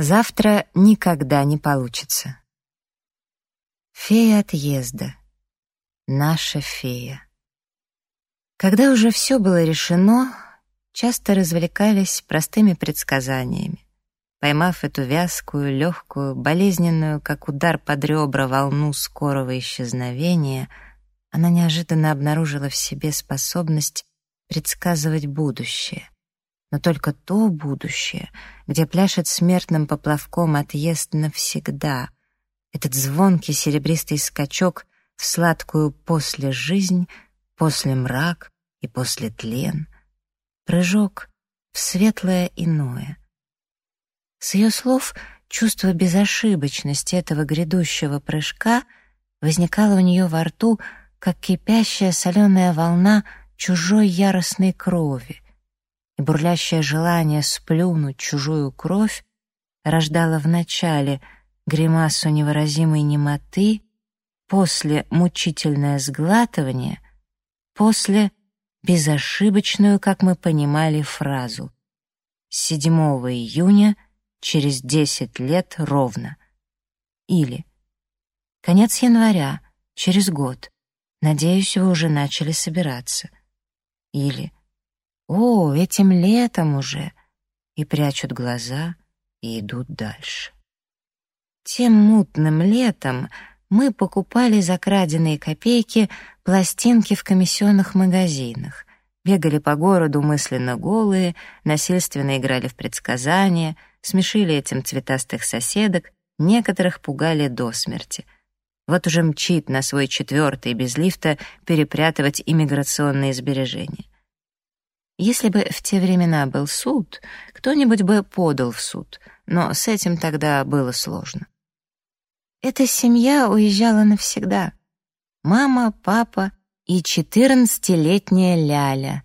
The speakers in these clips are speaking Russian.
Завтра никогда не получится. Фея отъезда. Наша фея. Когда уже все было решено, часто развлекались простыми предсказаниями. Поймав эту вязкую, легкую, болезненную, как удар под ребра, волну скорого исчезновения, она неожиданно обнаружила в себе способность предсказывать будущее. Но только то будущее, где пляшет смертным поплавком отъезд навсегда. Этот звонкий серебристый скачок в сладкую после жизнь, после мрак и после тлен. Прыжок в светлое иное — с ее слов чувство безошибочности этого грядущего прыжка возникало у нее во рту, как кипящая соленая волна чужой яростной крови, и бурлящее желание сплюнуть чужую кровь рождало вначале гримасу невыразимой немоты, после мучительное сглатывание, после безошибочную, как мы понимали, фразу. 7 июня — через 10 лет ровно. Или конец января, через год. Надеюсь, вы уже начали собираться. Или о, этим летом уже. И прячут глаза и идут дальше. Тем мутным летом мы покупали за краденные копейки пластинки в комиссионных магазинах, бегали по городу мысленно голые, насильственно играли в предсказания — смешили этим цветастых соседок, некоторых пугали до смерти. Вот уже мчит на свой четвертый без лифта перепрятывать иммиграционные сбережения. Если бы в те времена был суд, кто-нибудь бы подал в суд, но с этим тогда было сложно. Эта семья уезжала навсегда. Мама, папа и четырнадцатилетняя Ляля.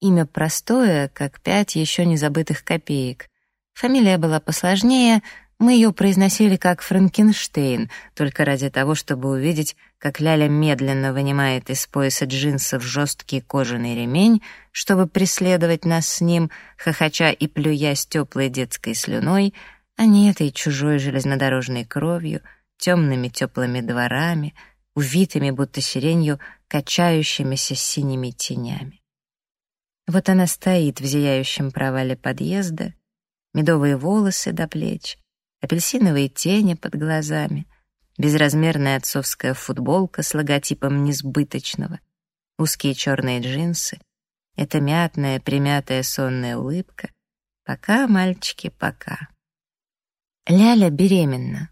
Имя простое, как пять еще не забытых копеек. Фамилия была посложнее, мы ее произносили как Франкенштейн, только ради того, чтобы увидеть, как Ляля медленно вынимает из пояса джинсов жесткий кожаный ремень, чтобы преследовать нас с ним, хохоча и плюясь теплой детской слюной, а не этой чужой железнодорожной кровью, темными теплыми дворами, увитыми будто сиренью, качающимися синими тенями. Вот она стоит в зияющем провале подъезда, медовые волосы до плеч, апельсиновые тени под глазами, безразмерная отцовская футболка с логотипом несбыточного, узкие черные джинсы, эта мятная, примятая сонная улыбка. Пока, мальчики, пока. Ляля беременна.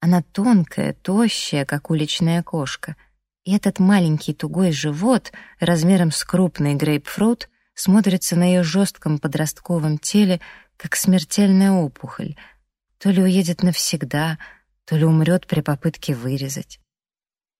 Она тонкая, тощая, как уличная кошка. И этот маленький тугой живот размером с крупный грейпфрут смотрится на ее жестком подростковом теле, как смертельная опухоль. То ли уедет навсегда, то ли умрет при попытке вырезать.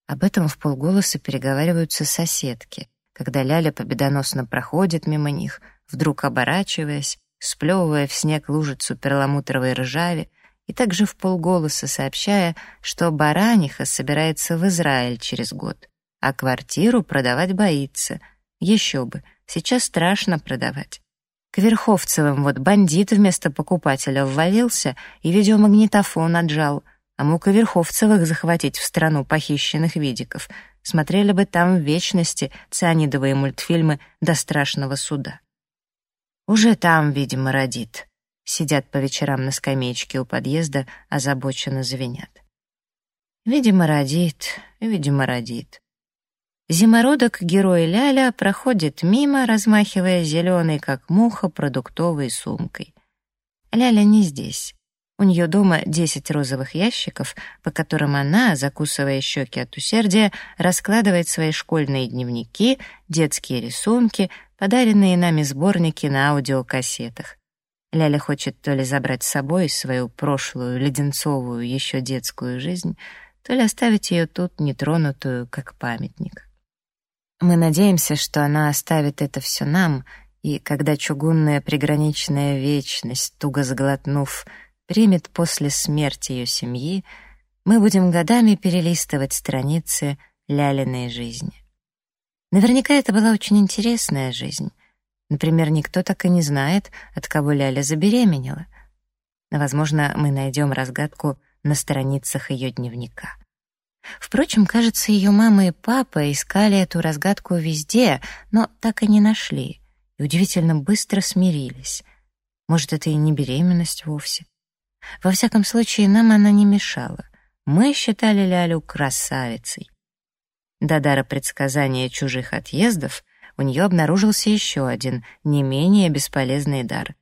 Об этом в полголоса переговариваются соседки, когда Ляля победоносно проходит мимо них, вдруг оборачиваясь, сплевывая в снег лужицу перламутровой ржави, и также в полголоса сообщая, что бараниха собирается в Израиль через год, а квартиру продавать боится. Еще бы, сейчас страшно продавать. К Верховцевым вот бандит вместо покупателя ввалился и видеомагнитофон отжал, а мог и Верховцевых захватить в страну похищенных видиков. Смотрели бы там в вечности цианидовые мультфильмы до страшного суда. Уже там, видимо, родит. Сидят по вечерам на скамеечке у подъезда, озабоченно звенят. Видимо, родит, видимо, родит. Зимородок герой Ляля проходит мимо, размахивая зеленой, как муха, продуктовой сумкой. Ляля не здесь. У нее дома десять розовых ящиков, по которым она, закусывая щеки от усердия, раскладывает свои школьные дневники, детские рисунки, подаренные нами сборники на аудиокассетах. Ляля хочет то ли забрать с собой свою прошлую леденцовую еще детскую жизнь, то ли оставить ее тут нетронутую, как памятник. Мы надеемся, что она оставит это все нам, и когда чугунная приграничная вечность, туго сглотнув, примет после смерти ее семьи, мы будем годами перелистывать страницы Лялиной жизни. Наверняка это была очень интересная жизнь. Например, никто так и не знает, от кого Ляля забеременела. Возможно, мы найдем разгадку на страницах ее дневника. Впрочем, кажется, ее мама и папа искали эту разгадку везде, но так и не нашли, и удивительно быстро смирились. Может, это и не беременность вовсе. Во всяком случае, нам она не мешала. Мы считали Лялю красавицей. До дара предсказания чужих отъездов у нее обнаружился еще один, не менее бесполезный дар.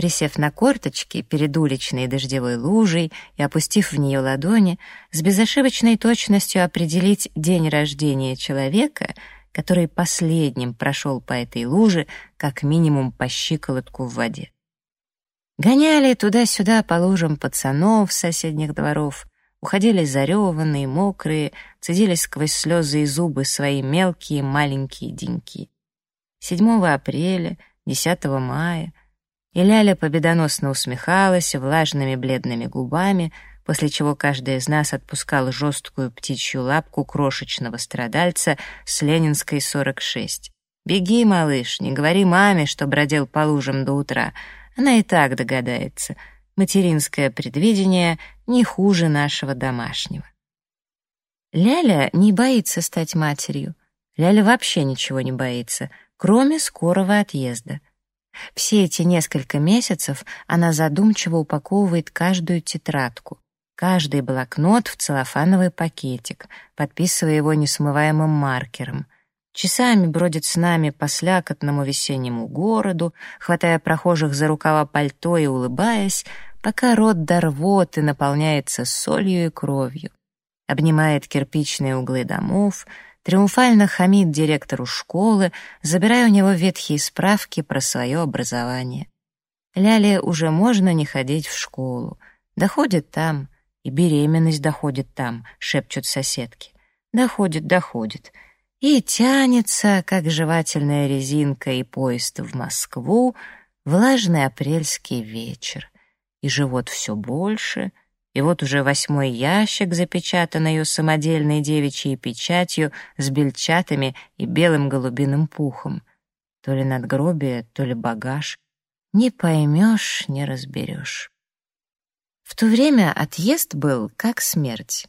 Присев на корточки перед уличной дождевой лужей и опустив в нее ладони, с безошибочной точностью определить день рождения человека, который последним прошел по этой луже, как минимум по щиколотку в воде. Гоняли туда-сюда по лужам пацанов соседних дворов, уходили зареванные, мокрые, цедили сквозь слезы и зубы свои мелкие маленькие деньки. 7 апреля, 10 мая, и Ляля победоносно усмехалась влажными бледными губами, после чего каждый из нас отпускал жесткую птичью лапку крошечного страдальца с Ленинской 46. «Беги, малыш, не говори маме, что бродил по лужам до утра. Она и так догадается. Материнское предвидение не хуже нашего домашнего». Ляля не боится стать матерью. Ляля вообще ничего не боится, кроме скорого отъезда — все эти несколько месяцев она задумчиво упаковывает каждую тетрадку, каждый блокнот в целлофановый пакетик, подписывая его несмываемым маркером. Часами бродит с нами по слякотному весеннему городу, хватая прохожих за рукава пальто и улыбаясь, пока рот до рвоты наполняется солью и кровью. Обнимает кирпичные углы домов — триумфально хамит директору школы, забирая у него ветхие справки про свое образование. Ляле уже можно не ходить в школу. Доходит там, и беременность доходит там, шепчут соседки. Доходит, доходит. И тянется, как жевательная резинка и поезд в Москву, влажный апрельский вечер. И живот все больше, и вот уже восьмой ящик запечатан ее самодельной девичьей печатью с бельчатами и белым голубиным пухом. То ли надгробие, то ли багаж. Не поймешь, не разберешь. В то время отъезд был как смерть,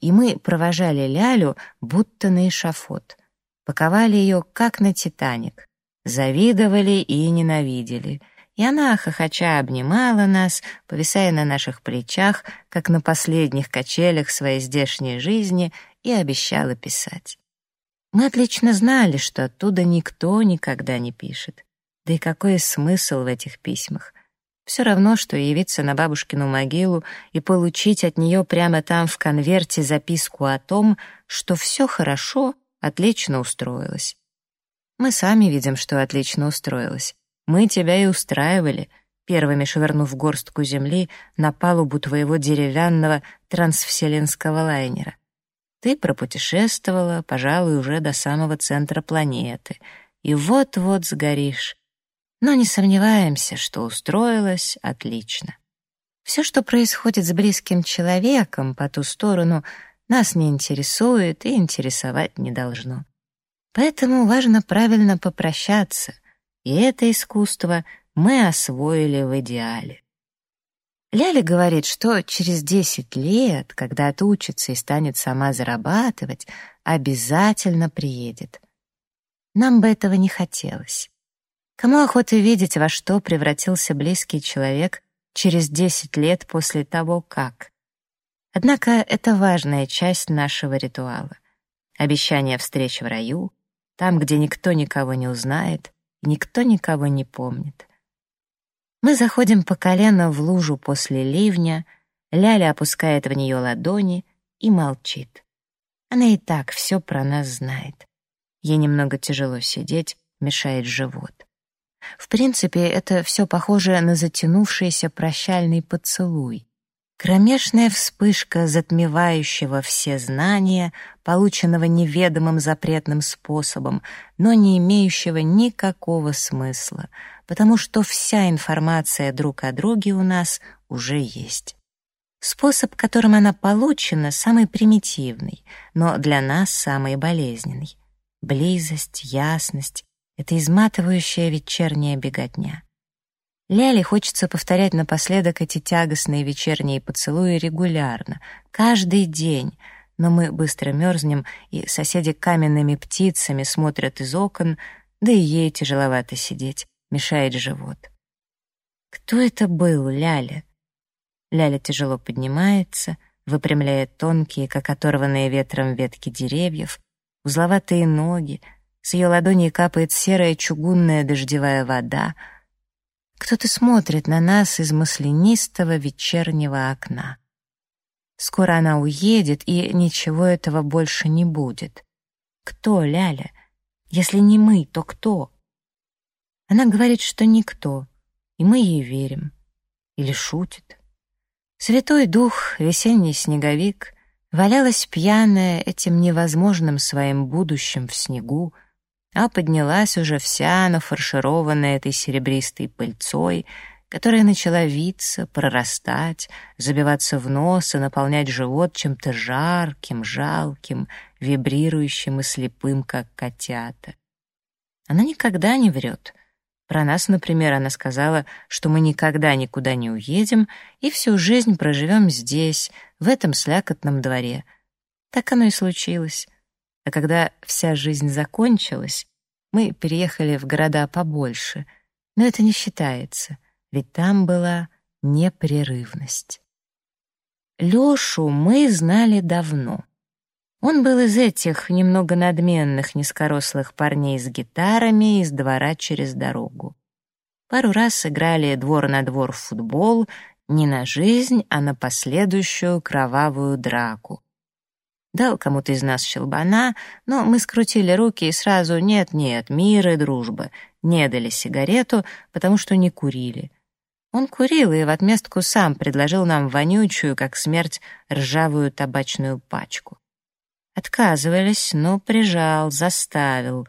и мы провожали Лялю будто на эшафот, паковали ее как на «Титаник», завидовали и ненавидели — и она, хохоча, обнимала нас, повисая на наших плечах, как на последних качелях своей здешней жизни, и обещала писать. Мы отлично знали, что оттуда никто никогда не пишет. Да и какой смысл в этих письмах? Все равно, что явиться на бабушкину могилу и получить от нее прямо там в конверте записку о том, что все хорошо, отлично устроилось. Мы сами видим, что отлично устроилось. Мы тебя и устраивали, первыми швырнув горстку земли на палубу твоего деревянного трансвселенского лайнера. Ты пропутешествовала, пожалуй, уже до самого центра планеты, и вот-вот сгоришь. Но не сомневаемся, что устроилась отлично. Все, что происходит с близким человеком по ту сторону, нас не интересует и интересовать не должно. Поэтому важно правильно попрощаться — и это искусство мы освоили в идеале. Ляля говорит, что через 10 лет, когда отучится и станет сама зарабатывать, обязательно приедет. Нам бы этого не хотелось. Кому охота видеть, во что превратился близкий человек через 10 лет после того, как? Однако это важная часть нашего ритуала. Обещание встреч в раю, там, где никто никого не узнает, Никто никого не помнит. Мы заходим по колено в лужу после ливня, Ляля опускает в нее ладони и молчит. Она и так все про нас знает. Ей немного тяжело сидеть, мешает живот. В принципе, это все похоже на затянувшийся прощальный поцелуй. Кромешная вспышка затмевающего все знания, полученного неведомым запретным способом, но не имеющего никакого смысла, потому что вся информация друг о друге у нас уже есть. Способ, которым она получена, самый примитивный, но для нас самый болезненный. Близость, ясность — это изматывающая вечерняя беготня. Ляле хочется повторять напоследок эти тягостные вечерние поцелуи регулярно, каждый день, но мы быстро мерзнем, и соседи каменными птицами смотрят из окон, да и ей тяжеловато сидеть, мешает живот. Кто это был, Ляля? Ляля тяжело поднимается, выпрямляет тонкие, как оторванные ветром ветки деревьев, узловатые ноги, с ее ладони капает серая чугунная дождевая вода. Кто-то смотрит на нас из маслянистого вечернего окна. Скоро она уедет, и ничего этого больше не будет. Кто, Ляля? Если не мы, то кто? Она говорит, что никто, и мы ей верим. Или шутит. Святой Дух, весенний снеговик, валялась пьяная этим невозможным своим будущим в снегу, а поднялась уже вся нафаршированная этой серебристой пыльцой, которая начала виться, прорастать, забиваться в нос и наполнять живот чем-то жарким, жалким, вибрирующим и слепым, как котята. Она никогда не врет — про нас, например, она сказала, что мы никогда никуда не уедем и всю жизнь проживем здесь, в этом слякотном дворе. Так оно и случилось. А когда вся жизнь закончилась, мы переехали в города побольше. Но это не считается, ведь там была непрерывность. Лёшу мы знали давно. Он был из этих немного надменных низкорослых парней с гитарами из двора через дорогу. Пару раз играли двор на двор в футбол, не на жизнь, а на последующую кровавую драку. Дал кому-то из нас щелбана, но мы скрутили руки и сразу «нет-нет, мир и дружба». Не дали сигарету, потому что не курили. Он курил и в отместку сам предложил нам вонючую, как смерть, ржавую табачную пачку. Отказывались, но прижал, заставил.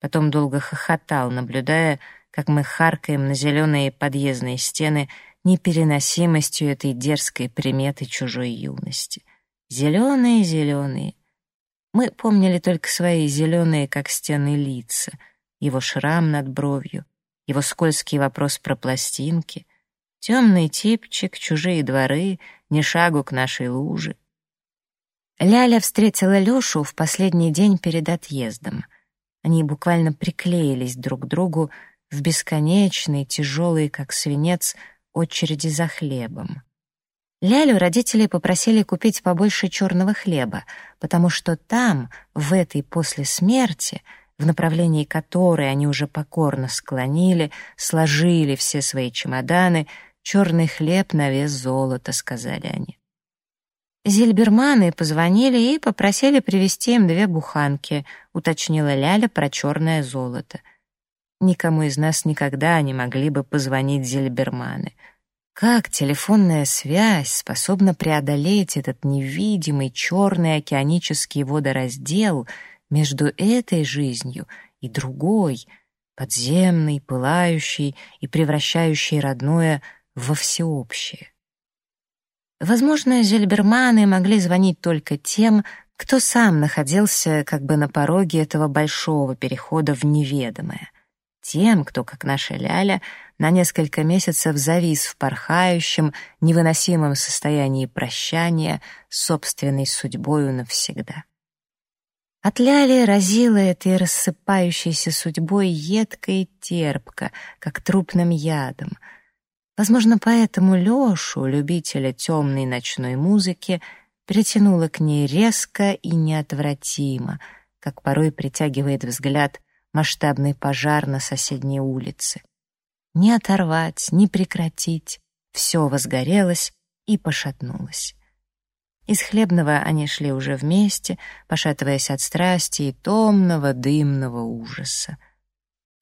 Потом долго хохотал, наблюдая, как мы харкаем на зеленые подъездные стены непереносимостью этой дерзкой приметы чужой юности. Зеленые, зеленые. Мы помнили только свои зеленые, как стены, лица, его шрам над бровью, его скользкий вопрос про пластинки, темный типчик, чужие дворы, ни шагу к нашей луже — Ляля встретила Лёшу в последний день перед отъездом. Они буквально приклеились друг к другу в бесконечные, тяжелые, как свинец, очереди за хлебом. Лялю родители попросили купить побольше черного хлеба, потому что там, в этой после смерти, в направлении которой они уже покорно склонили, сложили все свои чемоданы, черный хлеб на вес золота, сказали они. Зильберманы позвонили и попросили привезти им две буханки, уточнила Ляля про черное золото. Никому из нас никогда не могли бы позвонить Зильберманы. Как телефонная связь способна преодолеть этот невидимый черный океанический водораздел между этой жизнью и другой, подземной, пылающей и превращающей родное во всеобщее? Возможно, зельберманы могли звонить только тем, кто сам находился как бы на пороге этого большого перехода в неведомое. Тем, кто, как наша Ляля, на несколько месяцев завис в порхающем, невыносимом состоянии прощания с собственной судьбою навсегда. От Ляли разило этой рассыпающейся судьбой едко и терпко, как трупным ядом — Возможно, поэтому Лёшу, любителя темной ночной музыки, притянуло к ней резко и неотвратимо, как порой притягивает взгляд масштабный пожар на соседней улице. Не оторвать, не прекратить, все возгорелось и пошатнулось. Из хлебного они шли уже вместе, пошатываясь от страсти и томного дымного ужаса.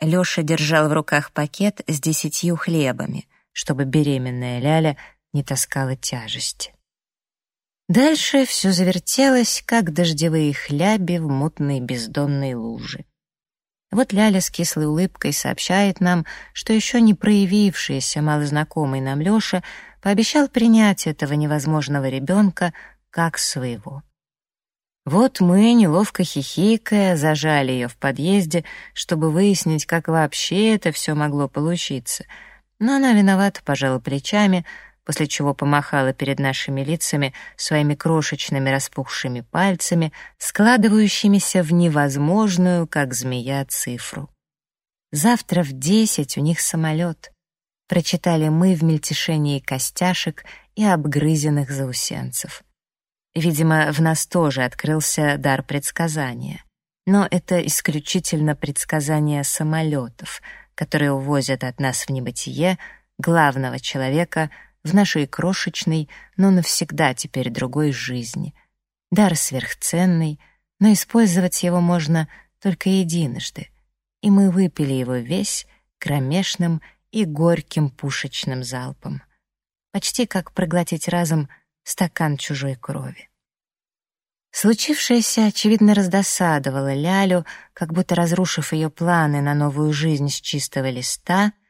Лёша держал в руках пакет с десятью хлебами — чтобы беременная Ляля не таскала тяжести. Дальше все завертелось, как дождевые хляби в мутной бездонной луже. Вот Ляля с кислой улыбкой сообщает нам, что еще не проявившийся малознакомый нам Леша пообещал принять этого невозможного ребенка как своего. Вот мы, неловко хихикая, зажали ее в подъезде, чтобы выяснить, как вообще это все могло получиться — но она виновата пожала плечами, после чего помахала перед нашими лицами своими крошечными распухшими пальцами, складывающимися в невозможную, как змея, цифру. «Завтра в десять у них самолет», — прочитали мы в мельтешении костяшек и обгрызенных заусенцев. Видимо, в нас тоже открылся дар предсказания. Но это исключительно предсказания самолетов, которые увозят от нас в небытие главного человека в нашей крошечной, но навсегда теперь другой жизни. Дар сверхценный, но использовать его можно только единожды. И мы выпили его весь кромешным и горьким пушечным залпом. Почти как проглотить разом стакан чужой крови. Случившееся, очевидно, раздосадовало Лялю, как будто разрушив ее планы на новую жизнь с чистого листа —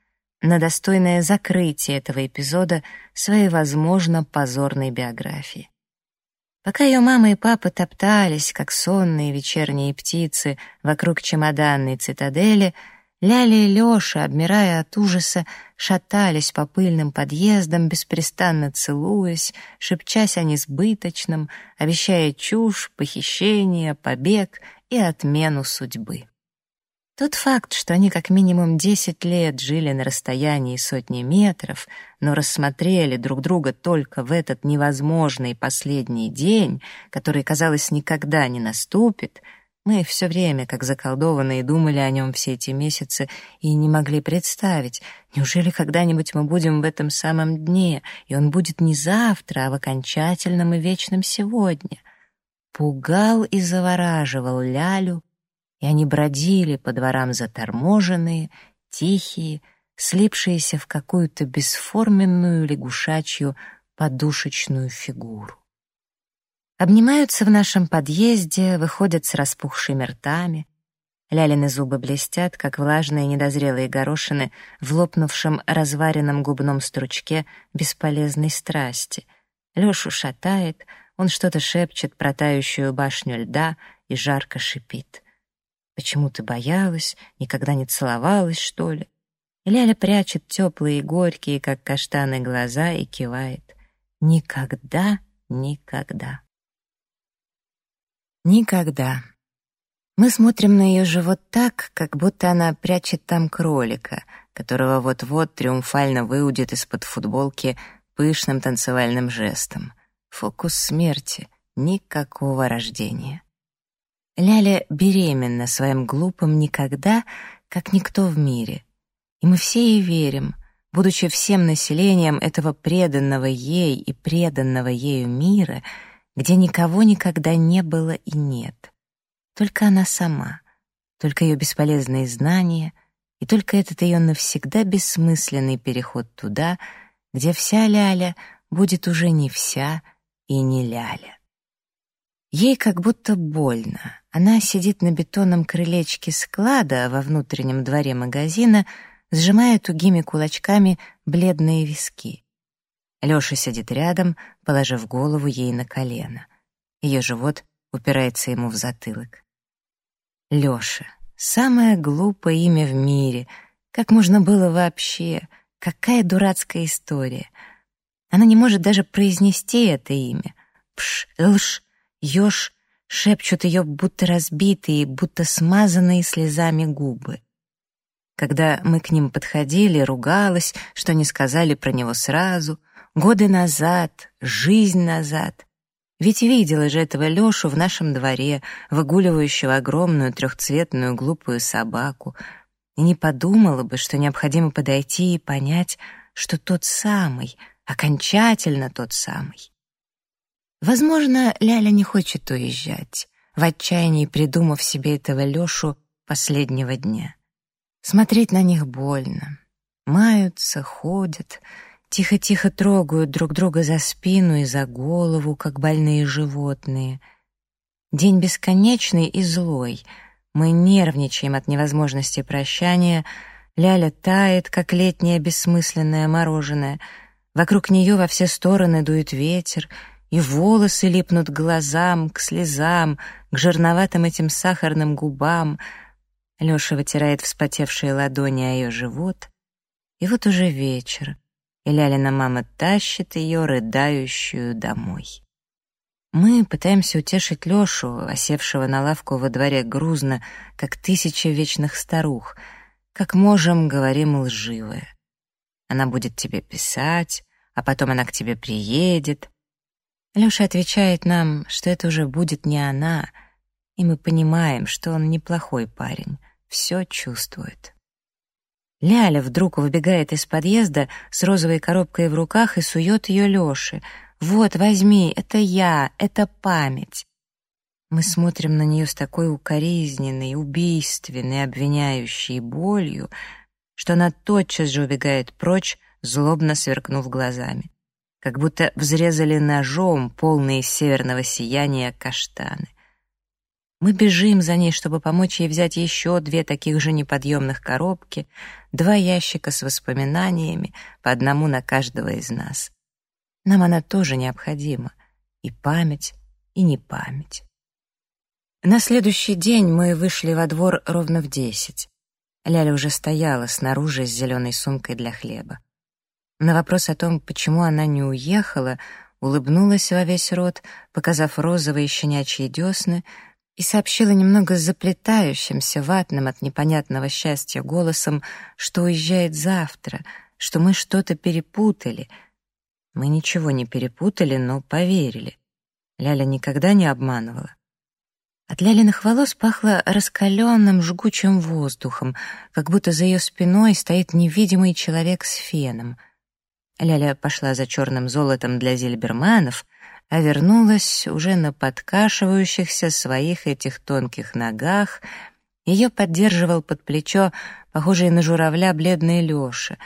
на достойное закрытие этого эпизода своей, возможно, позорной биографии. Пока ее мама и папа топтались, как сонные вечерние птицы, вокруг чемоданной цитадели, Ляля и Леша, обмирая от ужаса, шатались по пыльным подъездам, беспрестанно целуясь, шепчась о несбыточном, обещая чушь, похищение, побег и отмену судьбы. Тот факт, что они как минимум 10 лет жили на расстоянии сотни метров, но рассмотрели друг друга только в этот невозможный последний день, который, казалось, никогда не наступит, мы все время, как заколдованные, думали о нем все эти месяцы и не могли представить, неужели когда-нибудь мы будем в этом самом дне, и он будет не завтра, а в окончательном и вечном сегодня. Пугал и завораживал Лялю, и они бродили по дворам заторможенные, тихие, слипшиеся в какую-то бесформенную лягушачью подушечную фигуру. Обнимаются в нашем подъезде, выходят с распухшими ртами. Лялины зубы блестят, как влажные недозрелые горошины в лопнувшем разваренном губном стручке бесполезной страсти. Лёшу шатает, он что-то шепчет про тающую башню льда и жарко шипит. Почему ты боялась, никогда не целовалась, что ли? Ляля прячет теплые и горькие, как каштаны, глаза и кивает. Никогда, никогда. Никогда. Мы смотрим на ее живот так, как будто она прячет там кролика, которого вот-вот триумфально выудит из-под футболки пышным танцевальным жестом. Фокус смерти, никакого рождения. Ляля беременна своим глупым никогда, как никто в мире. И мы все ей верим, будучи всем населением этого преданного ей и преданного ею мира, где никого никогда не было и нет. Только она сама, только ее бесполезные знания и только этот ее навсегда бессмысленный переход туда, где вся Ляля будет уже не вся и не Ляля. Ей как будто больно. Она сидит на бетонном крылечке склада во внутреннем дворе магазина, сжимая тугими кулачками бледные виски. Лёша сидит рядом, положив голову ей на колено. Ее живот упирается ему в затылок. Лёша. Самое глупое имя в мире. Как можно было вообще? Какая дурацкая история. Она не может даже произнести это имя. Пш, лш, Ёж шепчут ее будто разбитые, будто смазанные слезами губы. Когда мы к ним подходили, ругалась, что не сказали про него сразу, годы назад, жизнь назад. Ведь видела же этого Лёшу в нашем дворе, выгуливающего огромную трехцветную глупую собаку, и не подумала бы, что необходимо подойти и понять, что тот самый, окончательно тот самый. Возможно, Ляля не хочет уезжать, в отчаянии придумав себе этого Лёшу последнего дня. Смотреть на них больно. Маются, ходят, тихо-тихо трогают друг друга за спину и за голову, как больные животные. День бесконечный и злой. Мы нервничаем от невозможности прощания. Ляля тает, как летнее бессмысленное мороженое. Вокруг нее во все стороны дует ветер — и волосы липнут к глазам, к слезам, к жирноватым этим сахарным губам. Лёша вытирает вспотевшие ладони о её живот. И вот уже вечер, и Лялина мама тащит ее, рыдающую, домой. Мы пытаемся утешить Лешу, осевшего на лавку во дворе грузно, как тысяча вечных старух. Как можем, говорим лживое. Она будет тебе писать, а потом она к тебе приедет. Леша отвечает нам, что это уже будет не она, и мы понимаем, что он неплохой парень, все чувствует. Ляля вдруг выбегает из подъезда с розовой коробкой в руках и сует ее Леше. «Вот, возьми, это я, это память». Мы смотрим на нее с такой укоризненной, убийственной, обвиняющей болью, что она тотчас же убегает прочь, злобно сверкнув глазами, как будто взрезали ножом полные северного сияния каштаны. Мы бежим за ней, чтобы помочь ей взять еще две таких же неподъемных коробки, два ящика с воспоминаниями, по одному на каждого из нас. Нам она тоже необходима, и память, и не память. На следующий день мы вышли во двор ровно в десять. Ляля уже стояла снаружи с зеленой сумкой для хлеба. На вопрос о том, почему она не уехала, улыбнулась во весь рот, показав розовые щенячьи десны, и сообщила немного заплетающимся, ватным от непонятного счастья голосом, что уезжает завтра, что мы что-то перепутали. Мы ничего не перепутали, но поверили. Ляля никогда не обманывала. От Лялиных волос пахло раскаленным жгучим воздухом, как будто за ее спиной стоит невидимый человек с феном. Ляля пошла за черным золотом для зильберманов, а вернулась уже на подкашивающихся своих этих тонких ногах. Ее поддерживал под плечо, похожий на журавля, бледный Леша.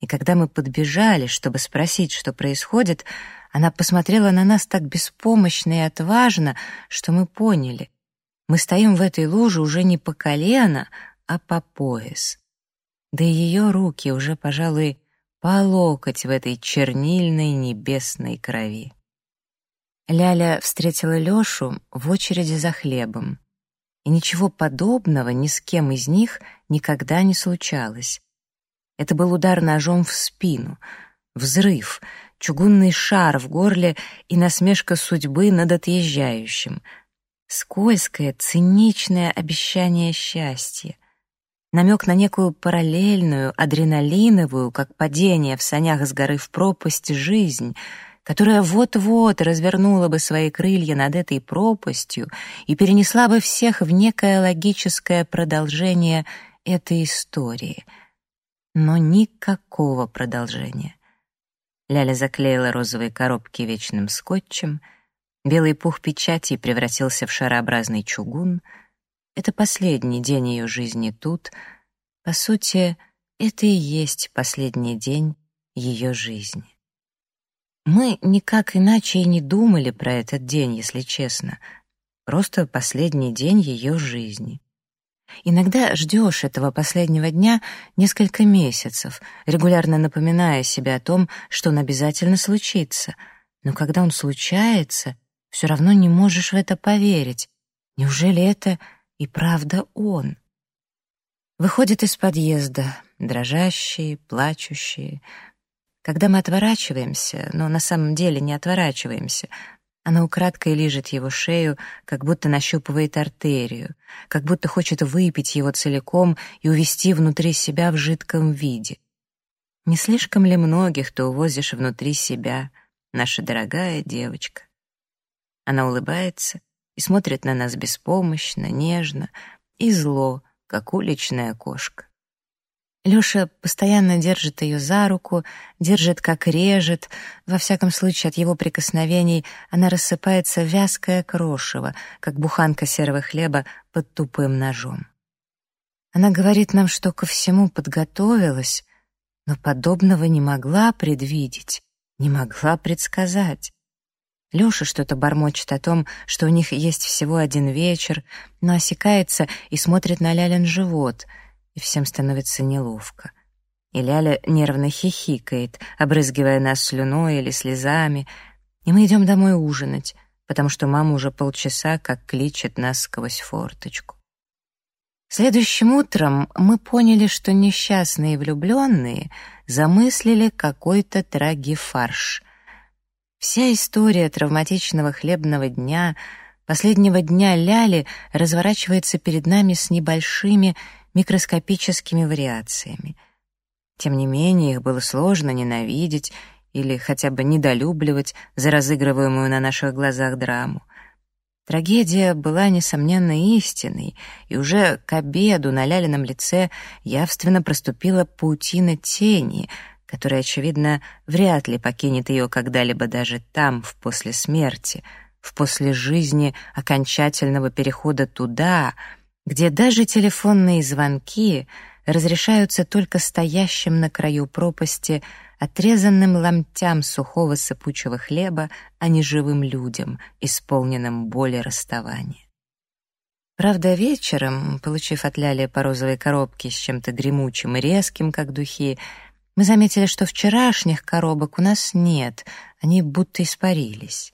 И когда мы подбежали, чтобы спросить, что происходит, она посмотрела на нас так беспомощно и отважно, что мы поняли. Мы стоим в этой луже уже не по колено, а по пояс. Да и ее руки уже, пожалуй, по локоть в этой чернильной небесной крови. Ляля встретила Лёшу в очереди за хлебом. И ничего подобного ни с кем из них никогда не случалось. Это был удар ножом в спину, взрыв, чугунный шар в горле и насмешка судьбы над отъезжающим. Скользкое, циничное обещание счастья. Намек на некую параллельную, адреналиновую, как падение в санях с горы в пропасть, жизнь — которая вот-вот развернула бы свои крылья над этой пропастью и перенесла бы всех в некое логическое продолжение этой истории. Но никакого продолжения. Ляля заклеила розовые коробки вечным скотчем, белый пух печати превратился в шарообразный чугун. Это последний день ее жизни тут. По сути, это и есть последний день ее жизни. Мы никак иначе и не думали про этот день, если честно. Просто последний день ее жизни. Иногда ждешь этого последнего дня несколько месяцев, регулярно напоминая себе о том, что он обязательно случится. Но когда он случается, все равно не можешь в это поверить. Неужели это и правда он? Выходит из подъезда, дрожащие, плачущие, когда мы отворачиваемся, но на самом деле не отворачиваемся, она украдкой лижет его шею, как будто нащупывает артерию, как будто хочет выпить его целиком и увести внутри себя в жидком виде. Не слишком ли многих ты увозишь внутри себя, наша дорогая девочка? Она улыбается и смотрит на нас беспомощно, нежно и зло, как уличная кошка. Лёша постоянно держит её за руку, держит как режет. Во всяком случае, от его прикосновений она рассыпается вязкое крошево, как буханка серого хлеба под тупым ножом. Она говорит нам, что ко всему подготовилась, но подобного не могла предвидеть, не могла предсказать. Лёша что-то бормочет о том, что у них есть всего один вечер, но осекается и смотрит на Лялин живот — и всем становится неловко. И Ляля нервно хихикает, обрызгивая нас слюной или слезами, и мы идем домой ужинать, потому что мама уже полчаса как кличет нас сквозь форточку. Следующим утром мы поняли, что несчастные влюбленные замыслили какой-то трагифарш. Вся история травматичного хлебного дня, последнего дня Ляли разворачивается перед нами с небольшими микроскопическими вариациями. Тем не менее, их было сложно ненавидеть или хотя бы недолюбливать за разыгрываемую на наших глазах драму. Трагедия была, несомненно, истинной, и уже к обеду на Лялином лице явственно проступила паутина тени, которая, очевидно, вряд ли покинет ее когда-либо даже там, в после смерти, в после жизни окончательного перехода туда, где даже телефонные звонки разрешаются только стоящим на краю пропасти отрезанным ломтям сухого сыпучего хлеба, а не живым людям, исполненным боли расставания. Правда, вечером, получив от Ляли по розовой коробке с чем-то гремучим и резким, как духи, мы заметили, что вчерашних коробок у нас нет, они будто испарились.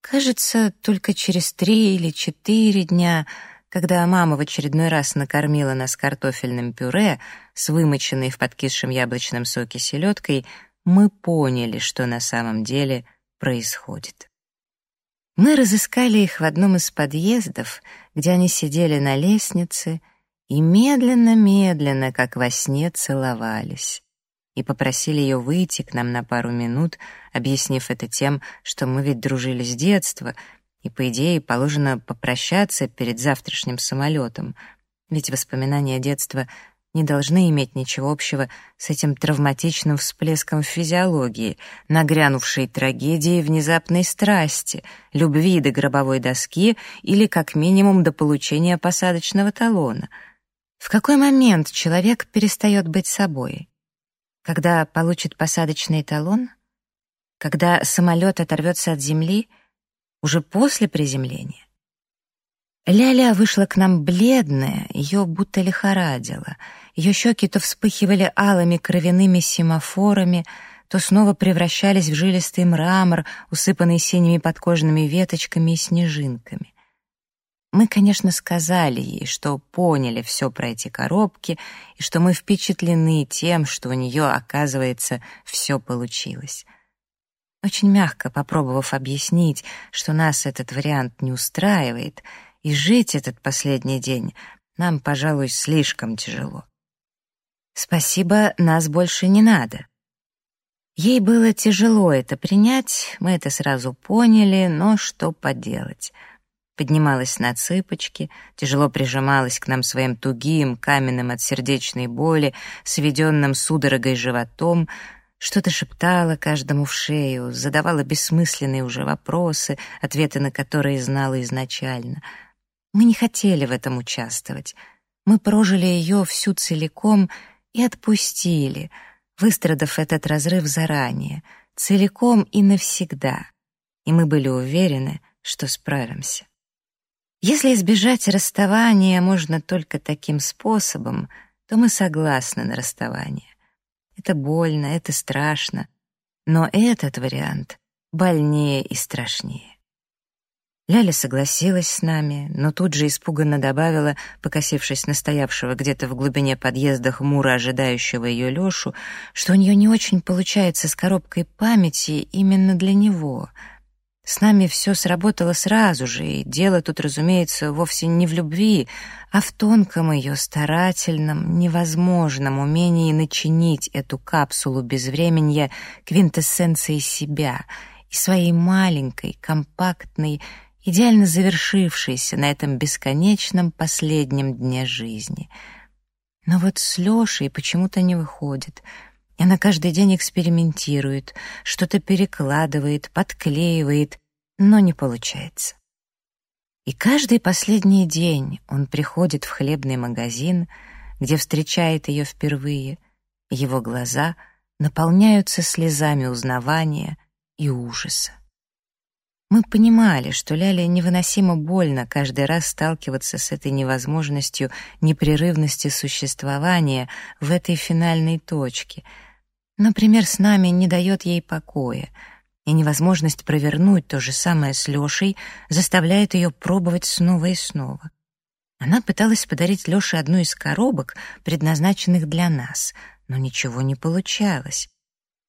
Кажется, только через три или четыре дня когда мама в очередной раз накормила нас картофельным пюре с вымоченной в подкисшем яблочном соке селедкой, мы поняли, что на самом деле происходит. Мы разыскали их в одном из подъездов, где они сидели на лестнице и медленно-медленно, как во сне, целовались. И попросили ее выйти к нам на пару минут, объяснив это тем, что мы ведь дружили с детства — и, по идее, положено попрощаться перед завтрашним самолетом, ведь воспоминания детства не должны иметь ничего общего с этим травматичным всплеском физиологии, нагрянувшей трагедии внезапной страсти, любви до гробовой доски или, как минимум, до получения посадочного талона. В какой момент человек перестает быть собой? Когда получит посадочный талон? Когда самолет оторвется от земли — уже после приземления. Ляля вышла к нам бледная, ее будто лихорадило. Ее щеки то вспыхивали алыми кровяными семафорами, то снова превращались в жилистый мрамор, усыпанный синими подкожными веточками и снежинками. Мы, конечно, сказали ей, что поняли все про эти коробки и что мы впечатлены тем, что у нее, оказывается, все получилось очень мягко попробовав объяснить, что нас этот вариант не устраивает, и жить этот последний день нам, пожалуй, слишком тяжело. Спасибо, нас больше не надо. Ей было тяжело это принять, мы это сразу поняли, но что поделать. Поднималась на цыпочки, тяжело прижималась к нам своим тугим, каменным от сердечной боли, сведенным судорогой животом — что-то шептала каждому в шею, задавала бессмысленные уже вопросы, ответы на которые знала изначально. Мы не хотели в этом участвовать. Мы прожили ее всю целиком и отпустили, выстрадав этот разрыв заранее, целиком и навсегда. И мы были уверены, что справимся. Если избежать расставания можно только таким способом, то мы согласны на расставание. Это больно, это страшно. Но этот вариант больнее и страшнее. Ляля согласилась с нами, но тут же испуганно добавила, покосившись на стоявшего где-то в глубине подъезда хмуро ожидающего ее Лешу, что у нее не очень получается с коробкой памяти именно для него — с нами все сработало сразу же, и дело тут, разумеется, вовсе не в любви, а в тонком ее старательном, невозможном умении начинить эту капсулу безвременья квинтэссенцией себя и своей маленькой, компактной, идеально завершившейся на этом бесконечном последнем дне жизни. Но вот с Лешей почему-то не выходит — она каждый день экспериментирует, что-то перекладывает, подклеивает, но не получается. И каждый последний день он приходит в хлебный магазин, где встречает ее впервые. Его глаза наполняются слезами узнавания и ужаса. Мы понимали, что Ляле невыносимо больно каждый раз сталкиваться с этой невозможностью непрерывности существования в этой финальной точке — Например, с нами не дает ей покоя, и невозможность провернуть то же самое с Лешей заставляет ее пробовать снова и снова. Она пыталась подарить Лёше одну из коробок, предназначенных для нас, но ничего не получалось.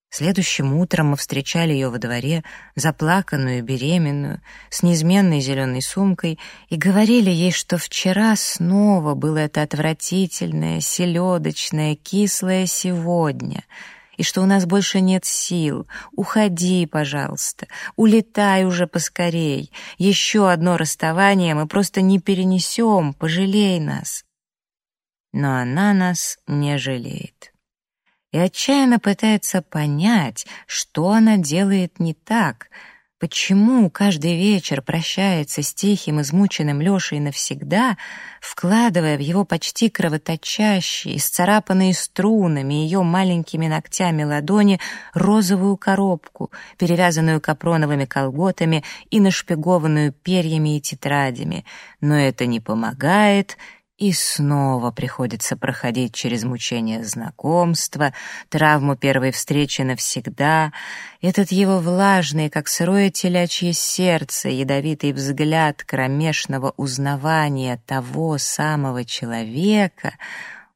Следующим утром мы встречали ее во дворе, заплаканную, беременную, с неизменной зеленой сумкой, и говорили ей, что вчера снова было это отвратительное, селедочное, кислое сегодня, и что у нас больше нет сил. Уходи, пожалуйста, улетай уже поскорей. Еще одно расставание мы просто не перенесем, пожалей нас. Но она нас не жалеет и отчаянно пытается понять, что она делает не так, почему каждый вечер прощается с тихим, измученным Лешей навсегда, вкладывая в его почти кровоточащие, исцарапанные струнами ее маленькими ногтями ладони розовую коробку, перевязанную капроновыми колготами и нашпигованную перьями и тетрадями. Но это не помогает — и снова приходится проходить через мучение знакомства, травму первой встречи навсегда, этот его влажный, как сырое телячье сердце, ядовитый взгляд кромешного узнавания того самого человека,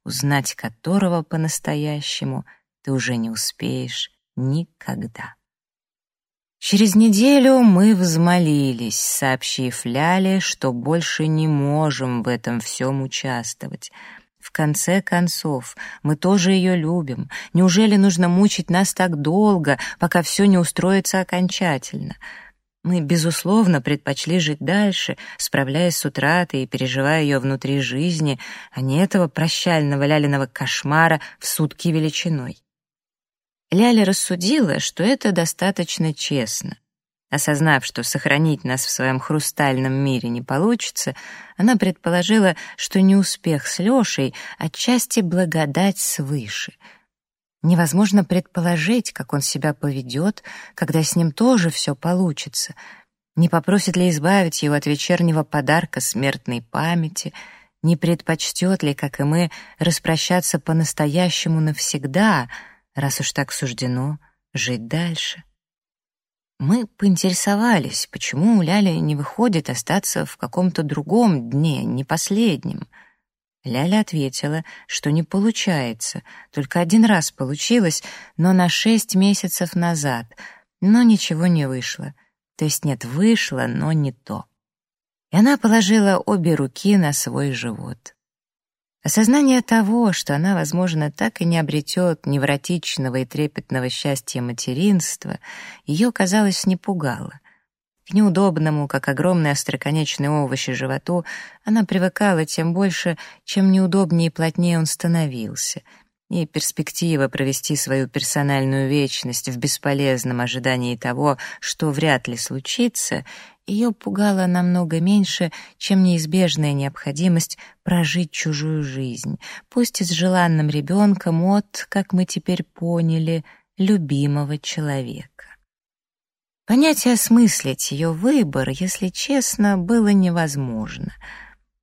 узнать которого по-настоящему ты уже не успеешь никогда. Через неделю мы взмолились, сообщив Ляле, что больше не можем в этом всем участвовать. В конце концов, мы тоже ее любим. Неужели нужно мучить нас так долго, пока все не устроится окончательно? Мы, безусловно, предпочли жить дальше, справляясь с утратой и переживая ее внутри жизни, а не этого прощального лялиного кошмара в сутки величиной. Ляля рассудила, что это достаточно честно. Осознав, что сохранить нас в своем хрустальном мире не получится, она предположила, что неуспех с Лешей отчасти благодать свыше. Невозможно предположить, как он себя поведет, когда с ним тоже все получится. Не попросит ли избавить его от вечернего подарка смертной памяти, не предпочтет ли, как и мы, распрощаться по-настоящему навсегда — раз уж так суждено, жить дальше. Мы поинтересовались, почему у не выходит остаться в каком-то другом дне, не последнем. Ляля ответила, что не получается, только один раз получилось, но на шесть месяцев назад, но ничего не вышло. То есть нет, вышло, но не то. И она положила обе руки на свой живот. Осознание того, что она, возможно, так и не обретет невротичного и трепетного счастья материнства, ее, казалось, не пугало. К неудобному, как огромный остроконечный овощ животу, она привыкала тем больше, чем неудобнее и плотнее он становился, и перспектива провести свою персональную вечность в бесполезном ожидании того, что вряд ли случится, ее пугало намного меньше, чем неизбежная необходимость прожить чужую жизнь, пусть и с желанным ребенком от, как мы теперь поняли, любимого человека. Понять и осмыслить ее выбор, если честно, было невозможно.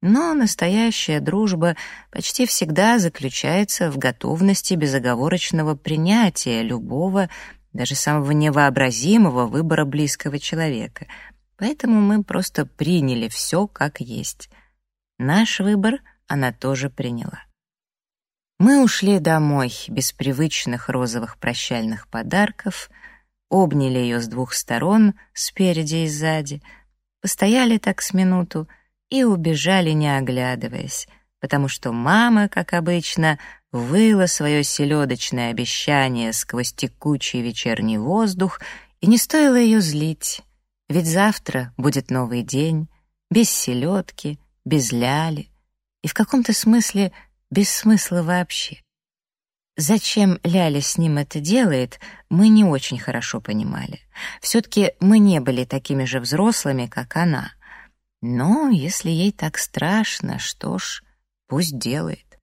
Но настоящая дружба почти всегда заключается в готовности безоговорочного принятия любого, даже самого невообразимого выбора близкого человека — Поэтому мы просто приняли все как есть. Наш выбор она тоже приняла. Мы ушли домой без привычных розовых прощальных подарков, обняли ее с двух сторон, спереди и сзади, постояли так с минуту и убежали, не оглядываясь, потому что мама, как обычно, выла свое селедочное обещание сквозь текучий вечерний воздух, и не стоило ее злить. Ведь завтра будет новый день, без селедки, без ляли, и в каком-то смысле без смысла вообще. Зачем Ляля с ним это делает, мы не очень хорошо понимали. Все-таки мы не были такими же взрослыми, как она. Но если ей так страшно, что ж, пусть делает.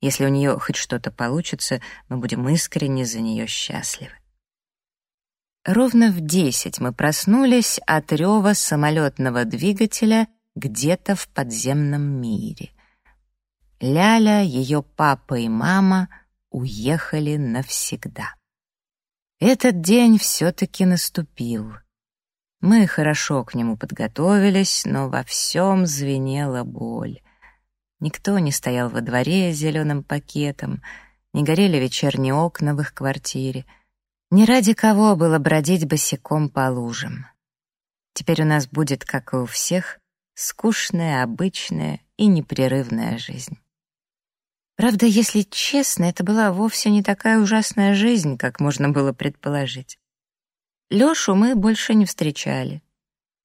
Если у нее хоть что-то получится, мы будем искренне за нее счастливы. Ровно в десять мы проснулись от рева самолетного двигателя где-то в подземном мире. Ляля, ее папа и мама уехали навсегда. Этот день все-таки наступил. Мы хорошо к нему подготовились, но во всем звенела боль. Никто не стоял во дворе с зеленым пакетом, не горели вечерние окна в их квартире. Ни ради кого было бродить босиком по лужам. Теперь у нас будет, как и у всех, скучная, обычная и непрерывная жизнь. Правда, если честно, это была вовсе не такая ужасная жизнь, как можно было предположить. Лёшу мы больше не встречали.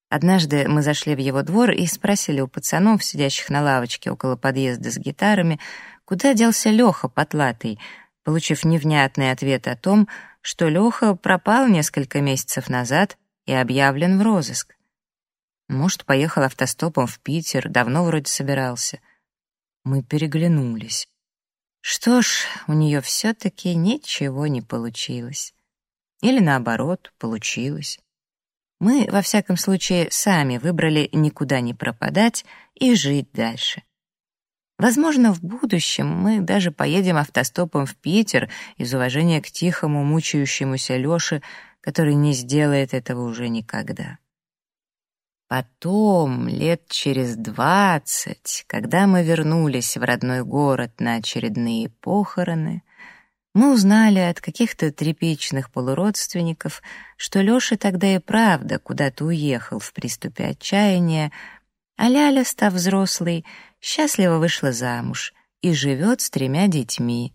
Однажды мы зашли в его двор и спросили у пацанов, сидящих на лавочке около подъезда с гитарами, куда делся Лёха потлатый, получив невнятный ответ о том, что Лёха пропал несколько месяцев назад и объявлен в розыск. Может, поехал автостопом в Питер, давно вроде собирался. Мы переглянулись. Что ж, у нее все-таки ничего не получилось. Или наоборот, получилось. Мы, во всяком случае, сами выбрали никуда не пропадать и жить дальше. Возможно, в будущем мы даже поедем автостопом в Питер из уважения к тихому, мучающемуся Лёше, который не сделает этого уже никогда. Потом, лет через двадцать, когда мы вернулись в родной город на очередные похороны, мы узнали от каких-то тряпичных полуродственников, что Лёша тогда и правда куда-то уехал в приступе отчаяния, а Ляля, став взрослой, счастливо вышла замуж и живет с тремя детьми,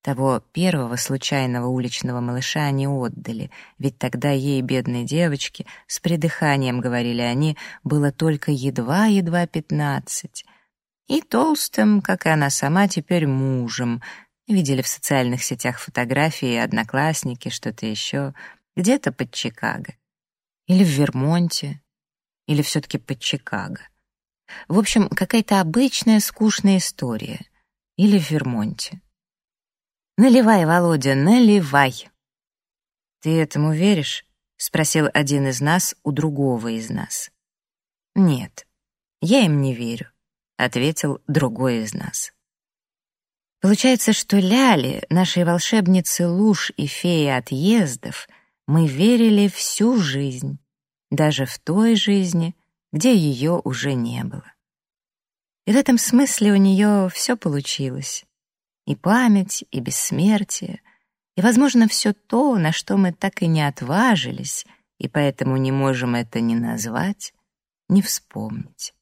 того первого случайного уличного малыша они отдали, ведь тогда ей, бедной девочке, с придыханием, говорили они, было только едва-едва пятнадцать. И толстым, как и она сама, теперь мужем. Видели в социальных сетях фотографии, одноклассники, что-то еще, где-то под Чикаго. Или в Вермонте, или все-таки под Чикаго. В общем, какая-то обычная скучная история. Или в Вермонте. «Наливай, Володя, наливай!» «Ты этому веришь?» — спросил один из нас у другого из нас. «Нет, я им не верю», — ответил другой из нас. Получается, что Ляли, нашей волшебнице луж и феи отъездов, мы верили всю жизнь, даже в той жизни, где ее уже не было. И в этом смысле у нее все получилось и память, и бессмертие, и, возможно, все то, на что мы так и не отважились, и поэтому не можем это ни назвать, ни вспомнить.